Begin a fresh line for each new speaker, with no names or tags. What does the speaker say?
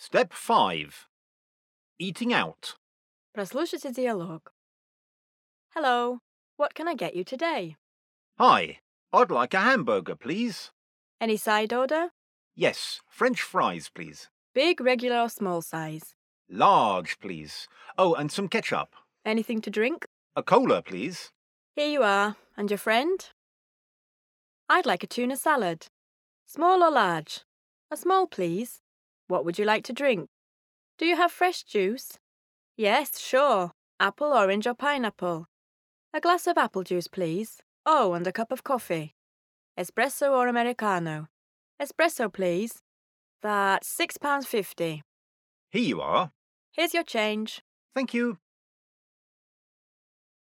Step 5. Eating out.
Прослушайте диалог. Hello, what can I get you today?
Hi, I'd like a hamburger, please.
Any side order?
Yes, French fries, please.
Big, regular, or small size?
Large, please. Oh, and some ketchup.
Anything to drink?
A cola, please.
Here you are. And your friend? I'd like a tuna salad. Small or large? A small, please. What would you like to drink? Do you have fresh juice? Yes, sure. Apple, orange, or pineapple. A glass of apple juice, please. Oh, and a cup of coffee. Espresso or Americano? Espresso, please. That's £6.50.
Here you are.
Here's your change.
Thank you.